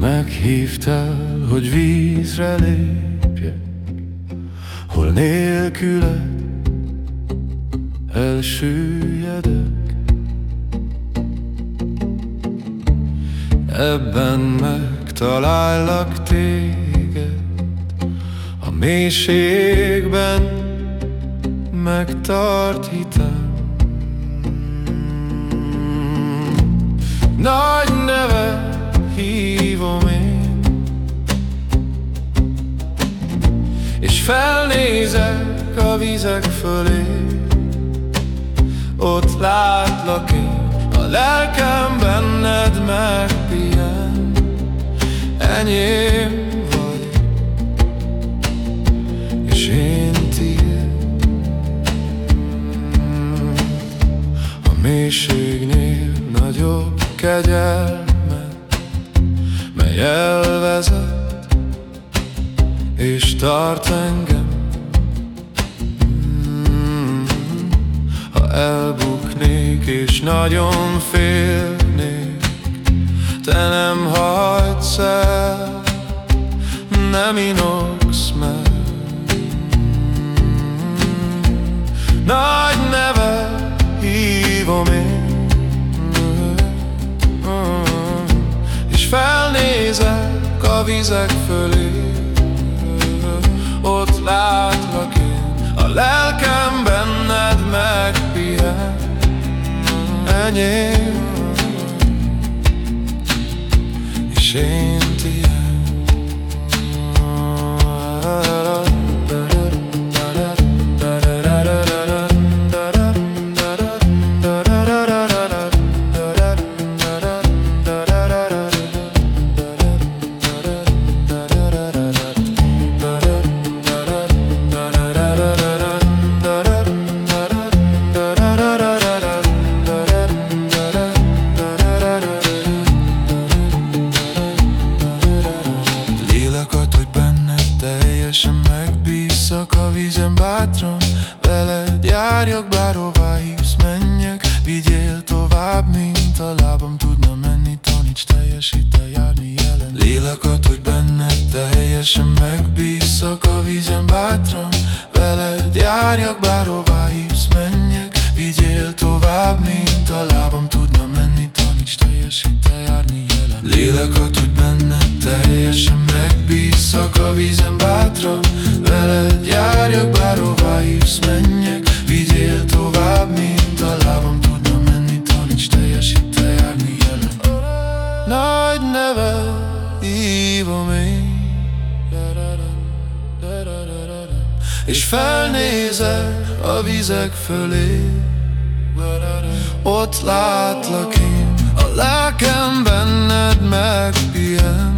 Meghívtál, hogy vízre lépjek, hol nélküled elsüllyedek. Ebben megtalállak téged, a mélységben megtart hitem. Nagy neve hívom én. És felnézek a vizek fölé. Ott látlak én, lelkem benned megpihen Enyém vagy, és én tiéd. A mélységnél nagyobb kegyel mely elvezet és tart és nagyon félnék Te nem hagysz el, nem inogsz meg. Nagy neve hívom én Felnézek a vizek fölé Enyém És én tiéd Teljesen megbízszak a vízen bátran Veled járjak bárhová hívsz, menjek. Vigyél tovább, mint a lábam tudna menni Taníts teljesít járni jelen. Lélekat, hogy benned teljesen megbízszak a vízen bátran Veled járjak bárhová a vízen bátran Veled járjak bárhová hívsz, menjek. Vigyél tovább, mint a lábam tudna menni Taníts teljesít járni jelen. Nagy neve hívom én. És felnézek a vizek fölé. Ott látlak én A lelkem benned megpihen